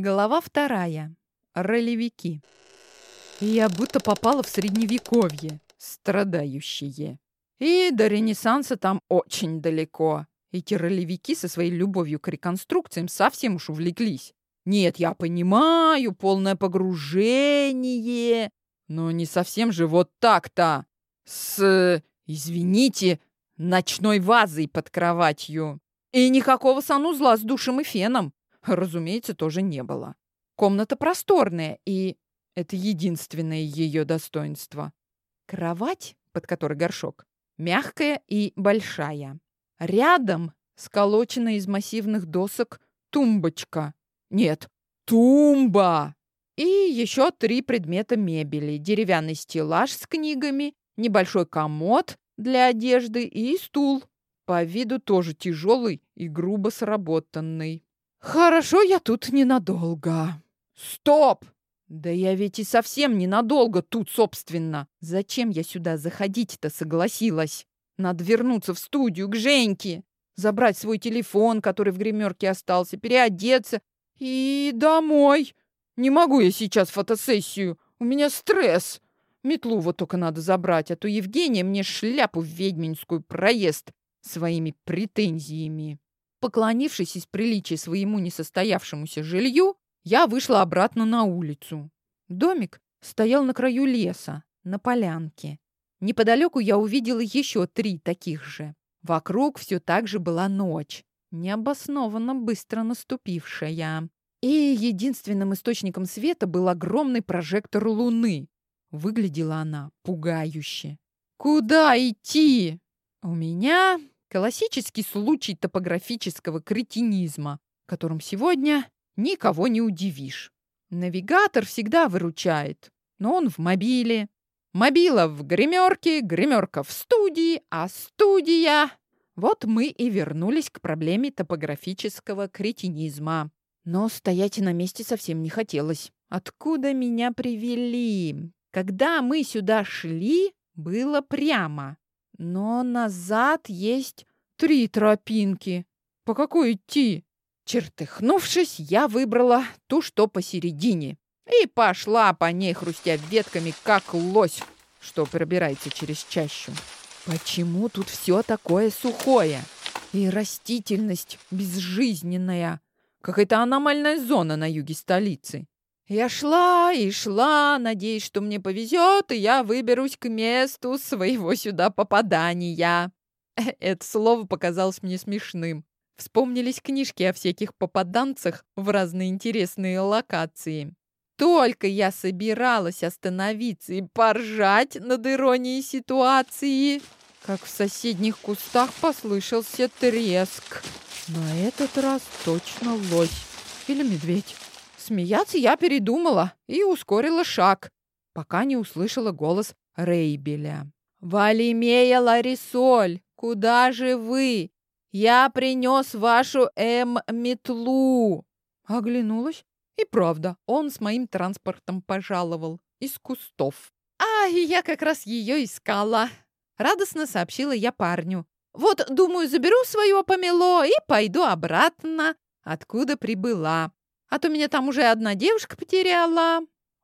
Глава вторая. Ролевики. Я будто попала в средневековье, страдающие. И до Ренессанса там очень далеко. Эти ролевики со своей любовью к реконструкциям совсем уж увлеклись. Нет, я понимаю, полное погружение, но не совсем же вот так-то. С, извините, ночной вазой под кроватью. И никакого санузла с душем и феном, разумеется, тоже не было. Комната просторная, и это единственное ее достоинство. Кровать, под которой горшок, мягкая и большая. Рядом, сколоченная из массивных досок, тумбочка. Нет, тумба! И еще три предмета мебели. Деревянный стеллаж с книгами, небольшой комод для одежды и стул. По виду тоже тяжелый и грубо сработанный. Хорошо, я тут ненадолго. Стоп! Да я ведь и совсем ненадолго тут, собственно. Зачем я сюда заходить-то согласилась? Надо вернуться в студию к Женьке, забрать свой телефон, который в гримерке остался, переодеться и домой. Не могу я сейчас фотосессию, у меня стресс. Метлу вот только надо забрать, а то Евгения мне шляпу ведьминскую проезд своими претензиями. Поклонившись из приличия своему несостоявшемуся жилью, я вышла обратно на улицу. Домик стоял на краю леса, на полянке. Неподалеку я увидела еще три таких же. Вокруг все так же была ночь, необоснованно быстро наступившая. И единственным источником света был огромный прожектор луны. Выглядела она пугающе. «Куда идти?» «У меня Классический случай топографического кретинизма, которым сегодня никого не удивишь. Навигатор всегда выручает, но он в мобиле. Мобила в гримерке, гримерка в студии, а студия... Вот мы и вернулись к проблеме топографического кретинизма. Но стоять на месте совсем не хотелось. Откуда меня привели? Когда мы сюда шли, было прямо. Но назад есть три тропинки. По какой идти? Чертыхнувшись, я выбрала ту, что посередине, и пошла по ней, хрустя ветками, как лось, что пробирается через чащу. Почему тут все такое сухое? И растительность безжизненная. Какая-то аномальная зона на юге столицы. Я шла и шла, надеясь, что мне повезет, и я выберусь к месту своего сюда попадания. Это слово показалось мне смешным. Вспомнились книжки о всяких попаданцах в разные интересные локации. Только я собиралась остановиться и поржать над иронией ситуации, как в соседних кустах послышался треск. На этот раз точно лось или медведь. Смеяться я передумала и ускорила шаг, пока не услышала голос Рейбеля. «Валимея Ларисоль, куда же вы? Я принес вашу М-метлу!» Оглянулась, и правда, он с моим транспортом пожаловал из кустов. «А, я как раз ее искала!» Радостно сообщила я парню. «Вот, думаю, заберу свое помело и пойду обратно, откуда прибыла а то меня там уже одна девушка потеряла».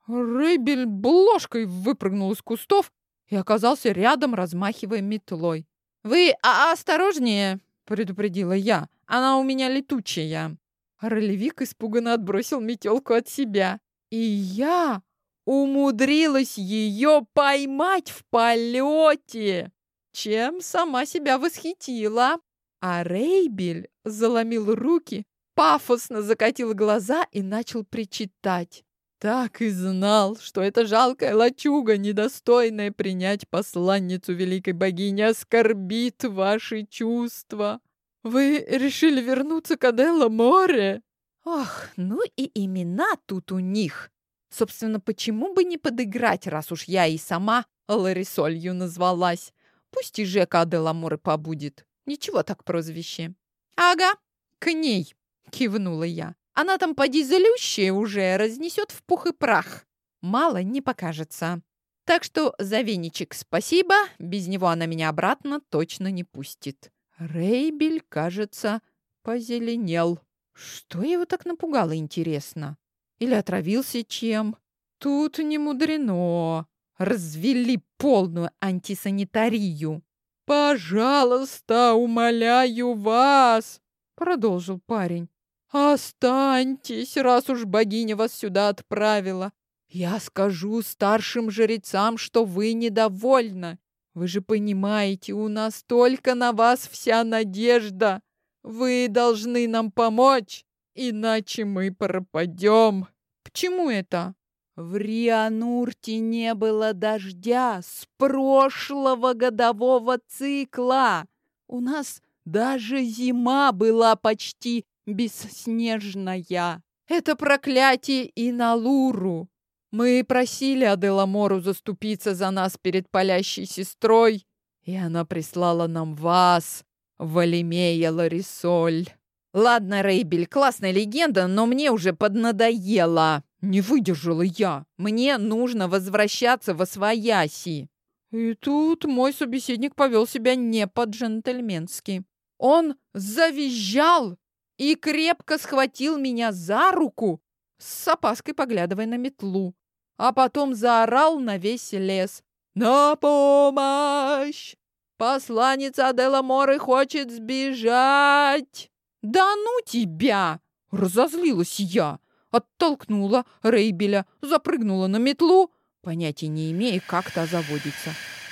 Рыбель бложкой выпрыгнул из кустов и оказался рядом, размахивая метлой. «Вы а осторожнее!» — предупредила я. «Она у меня летучая». Ролевик испуганно отбросил метелку от себя. И я умудрилась ее поймать в полете, чем сама себя восхитила. А Рейбель заломил руки пафосно закатил глаза и начал причитать. Так и знал, что эта жалкая лачуга, недостойная принять посланницу великой богини, оскорбит ваши чувства. Вы решили вернуться к Аделла Море? Ах, ну и имена тут у них. Собственно, почему бы не подыграть, раз уж я и сама Ларисолью назвалась? Пусть и Жека Аделаморы побудет. Ничего так прозвище. Ага, к ней. — кивнула я. «Она там поди залющая уже, разнесет в пух и прах. Мало не покажется. Так что за веничек спасибо, без него она меня обратно точно не пустит». Рейбель, кажется, позеленел. Что его так напугало, интересно? Или отравился чем? Тут не мудрено. Развели полную антисанитарию. «Пожалуйста, умоляю вас!» — продолжил парень. «Останьтесь, раз уж богиня вас сюда отправила. Я скажу старшим жрецам, что вы недовольны. Вы же понимаете, у нас только на вас вся надежда. Вы должны нам помочь, иначе мы пропадем. Почему это? В Рианурте не было дождя с прошлого годового цикла. У нас даже зима была почти бесснежная. Это проклятие и на Луру. Мы просили Аделамору заступиться за нас перед палящей сестрой, и она прислала нам вас, Валимея Ларисоль. Ладно, Рейбель, классная легенда, но мне уже поднадоело. Не выдержала я. Мне нужно возвращаться во свояси. И тут мой собеседник повел себя не по-джентльменски. Он завизжал и крепко схватил меня за руку, с опаской поглядывая на метлу, а потом заорал на весь лес. «На помощь! Посланница Адела Моры хочет сбежать!» «Да ну тебя!» — разозлилась я. Оттолкнула Рейбеля, запрыгнула на метлу, понятия не имея, как та заводится.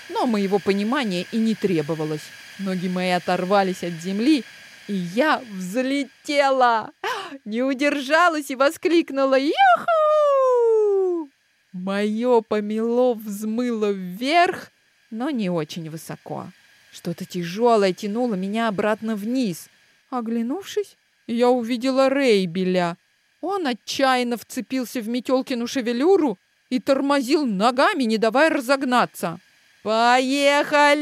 Но моего понимания и не требовалось. Ноги мои оторвались от земли, и я взлетела. Не удержалась и воскликнула «Юху!». Мое помело взмыло вверх, но не очень высоко. Что-то тяжелое тянуло меня обратно вниз. Оглянувшись, я увидела Рейбеля. Он отчаянно вцепился в Метелкину шевелюру и тормозил ногами, не давая разогнаться. «Поехали!»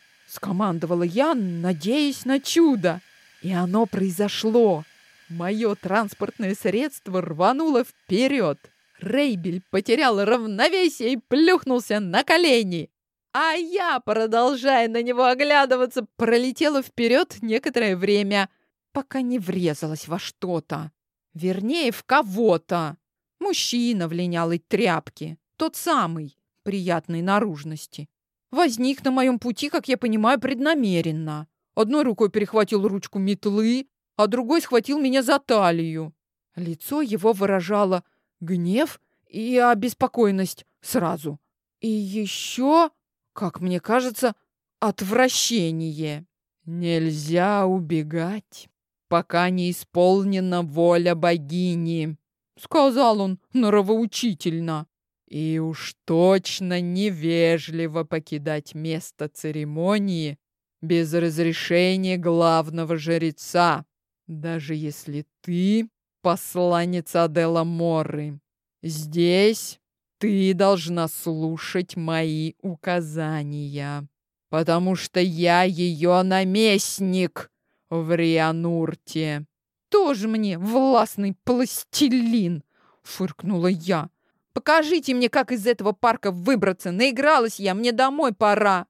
— скомандовала я, надеясь на чудо. И оно произошло. Мое транспортное средство рвануло вперед. Рейбель потерял равновесие и плюхнулся на колени. А я, продолжая на него оглядываться, пролетела вперед некоторое время, пока не врезалась во что-то. Вернее, в кого-то. Мужчина в линялой тряпке. Тот самый, приятной наружности. Возник на моем пути, как я понимаю, преднамеренно. Одной рукой перехватил ручку метлы, а другой схватил меня за талию. Лицо его выражало гнев и обеспокоенность сразу. И еще как мне кажется, отвращение. Нельзя убегать, пока не исполнена воля богини, сказал он норовоучительно. И уж точно невежливо покидать место церемонии без разрешения главного жреца, даже если ты посланец Адела Моры. Здесь ты должна слушать мои указания, потому что я ее наместник в Рианурте. Тоже мне властный пластилин, фыркнула я. Покажите мне, как из этого парка выбраться. Наигралась я, мне домой пора.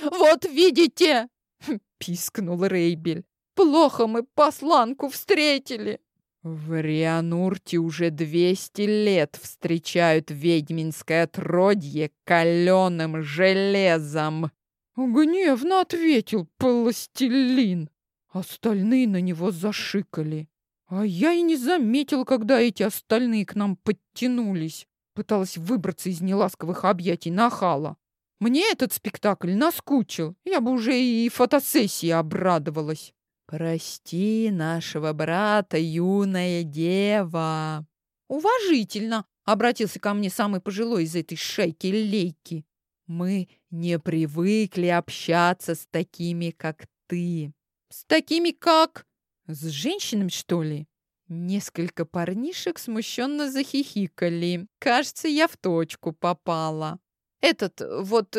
Вот видите, пискнул Рейбель. Плохо мы посланку встретили. В Рианурте уже двести лет встречают ведьминское отродье каленым железом. Гневно ответил пластилин. Остальные на него зашикали. А я и не заметил, когда эти остальные к нам подтянулись. Пыталась выбраться из неласковых объятий нахала. Мне этот спектакль наскучил. Я бы уже и фотосессии обрадовалась. «Прости нашего брата, юная дева!» «Уважительно!» — обратился ко мне самый пожилой из этой шейки-лейки. «Мы не привыкли общаться с такими, как ты». «С такими, как...» «С женщинами, что ли?» Несколько парнишек смущенно захихикали. Кажется, я в точку попала. Этот, вот,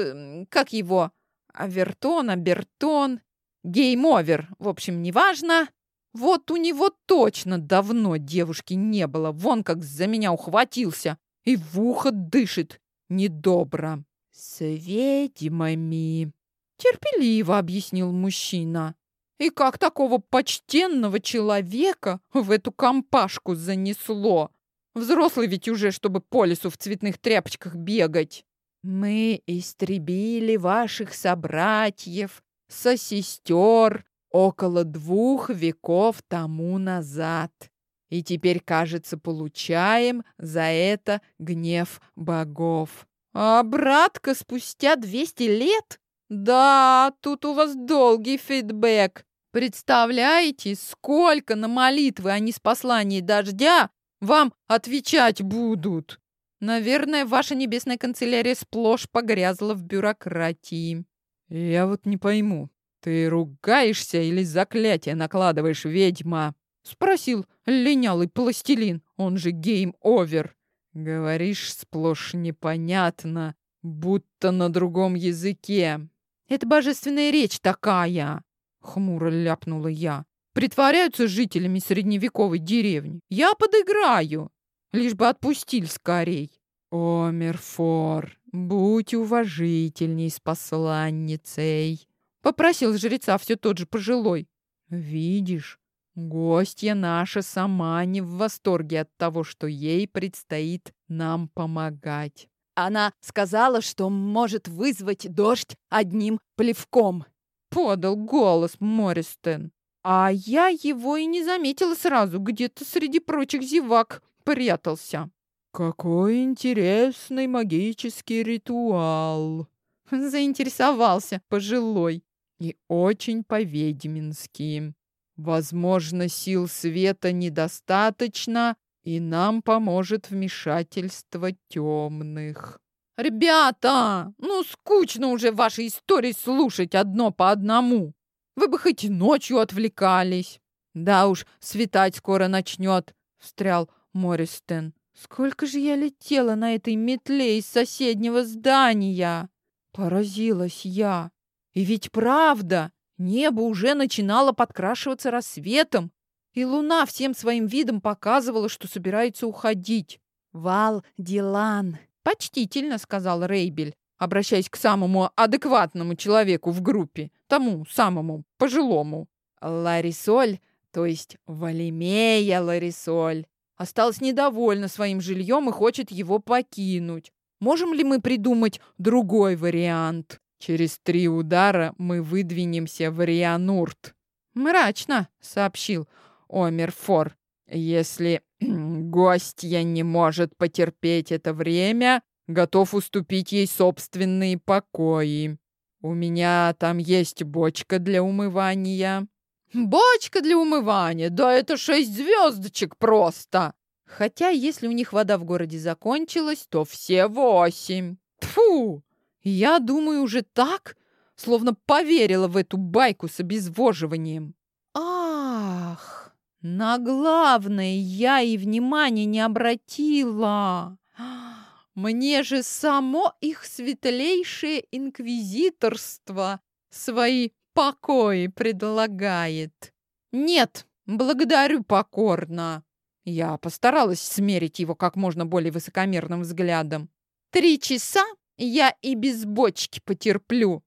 как его, Авертон, Абертон, Game over, в общем, неважно. Вот у него точно давно девушки не было. Вон как за меня ухватился и в ухо дышит недобро. С ведьмами. Терпеливо объяснил мужчина. И как такого почтенного человека в эту компашку занесло? Взрослый ведь уже, чтобы по лесу в цветных тряпочках бегать. Мы истребили ваших собратьев, сестер около двух веков тому назад. И теперь, кажется, получаем за это гнев богов. А братка спустя 200 лет? Да, тут у вас долгий фидбэк. Представляете, сколько на молитвы, а не с посланий дождя, вам отвечать будут? Наверное, ваша небесная канцелярия сплошь погрязла в бюрократии. Я вот не пойму, ты ругаешься или заклятие накладываешь, ведьма? Спросил линялый пластилин, он же game over. Говоришь сплошь непонятно, будто на другом языке. Это божественная речь такая, хмуро ляпнула я. Притворяются жителями средневековой деревни. Я подыграю, лишь бы отпустили скорей. О, Мерфор, будь уважительней с посланницей, попросил жреца все тот же пожилой. Видишь, гостья наша сама не в восторге от того, что ей предстоит нам помогать. Она сказала, что может вызвать дождь одним плевком. Подал голос Мористен. А я его и не заметила сразу, где-то среди прочих зевак прятался. Какой интересный магический ритуал. Заинтересовался пожилой и очень по-ведьмински. Возможно, сил света недостаточно, и нам поможет вмешательство темных. Ребята, ну скучно уже ваши истории слушать одно по одному. Вы бы хоть ночью отвлекались. Да уж, светать скоро начнет, встрял Мористен. Сколько же я летела на этой метле из соседнего здания? Поразилась я. И ведь правда, небо уже начинало подкрашиваться рассветом, и луна всем своим видом показывала, что собирается уходить. «Вал Дилан», — почтительно сказал Рейбель, обращаясь к самому адекватному человеку в группе, тому самому пожилому. Ларисоль, то есть Валимея Ларисоль, осталась недовольна своим жильем и хочет его покинуть. Можем ли мы придумать другой вариант? Через три удара мы выдвинемся в Рианурт. Мрачно, сообщил Омерфор. Если гостья не может потерпеть это время, готов уступить ей собственные покои. У меня там есть бочка для умывания. Бочка для умывания? Да это шесть звездочек просто! Хотя, если у них вода в городе закончилась, то все восемь. Тфу! Я думаю уже так, словно поверила в эту байку с обезвоживанием. На главное я и внимания не обратила. Мне же само их светлейшее инквизиторство свои покои предлагает. Нет, благодарю покорно. Я постаралась смерить его как можно более высокомерным взглядом. Три часа я и без бочки потерплю.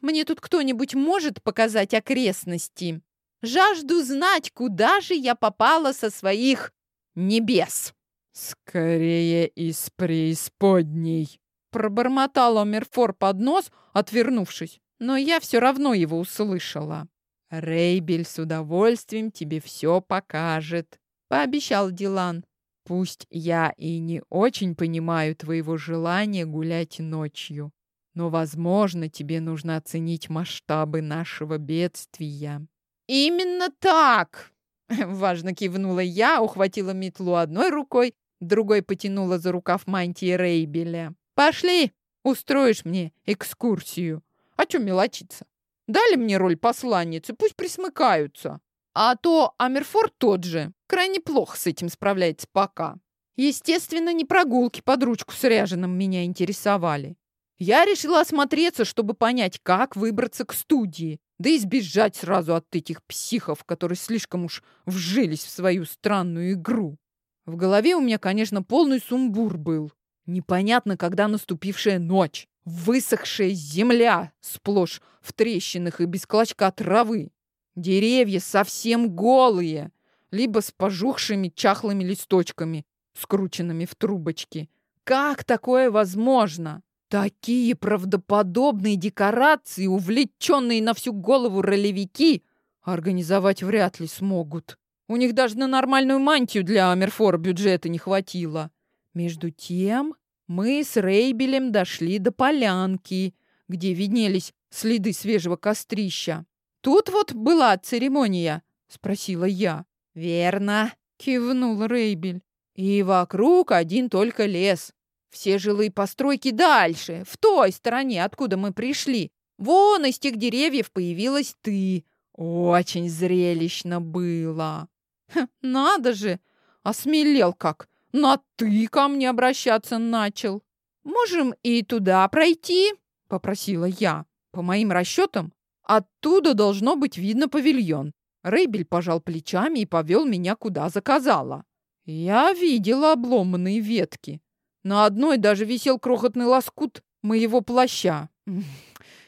Мне тут кто-нибудь может показать окрестности? Жажду знать, куда же я попала со своих небес. Скорее из преисподней, пробормотал Омерфор под нос, отвернувшись, но я все равно его услышала. Рейбель с удовольствием тебе все покажет пообещал Дилан. Пусть я и не очень понимаю твоего желания гулять ночью, но, возможно, тебе нужно оценить масштабы нашего бедствия. Именно так! Важно кивнула я, ухватила метлу одной рукой, другой потянула за рукав мантии Рейбеля. Пошли, устроишь мне экскурсию. А чё мелочиться? Дали мне роль посланницы, пусть присмыкаются. А то Амерфорд тот же. Крайне плохо с этим справляется пока. Естественно, не прогулки под ручку с ряженым меня интересовали. Я решила осмотреться, чтобы понять, как выбраться к студии, да и сбежать сразу от этих психов, которые слишком уж вжились в свою странную игру. В голове у меня, конечно, полный сумбур был. Непонятно, когда наступившая ночь, высохшая земля, сплошь в трещинах и без клочка травы, Деревья совсем голые, либо с пожухшими чахлыми листочками, скрученными в трубочки. Как такое возможно? Такие правдоподобные декорации, увлеченные на всю голову ролевики, организовать вряд ли смогут. У них даже на нормальную мантию для Амерфора бюджета не хватило. Между тем мы с Рейбелем дошли до полянки, где виднелись следы свежего кострища. «Тут вот была церемония?» — спросила я. «Верно», — кивнул Рейбель. «И вокруг один только лес. Все жилые постройки дальше, в той стороне, откуда мы пришли. Вон из тех деревьев появилась ты. Очень зрелищно было». Ха, «Надо же! Осмелел как! На «ты» ко мне обращаться начал. «Можем и туда пройти?» — попросила я. По моим расчетам, оттуда должно быть видно павильон. Рейбель пожал плечами и повел меня куда заказала. Я видела обломанные ветки. На одной даже висел крохотный лоскут моего плаща.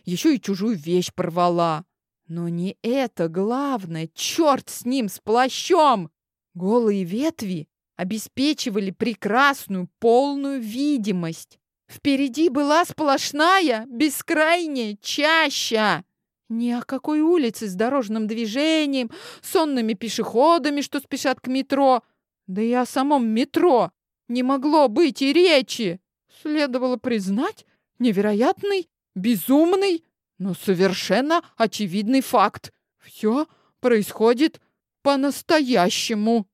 Еще и чужую вещь порвала. Но не это главное. Черт с ним, с плащом! Голые ветви обеспечивали прекрасную полную видимость. Впереди была сплошная, бескрайняя чаща. Ни о какой улице с дорожным движением, сонными пешеходами, что спешат к метро. Да и о самом метро не могло быть и речи. Следовало признать невероятный, безумный, но совершенно очевидный факт. Все происходит по-настоящему.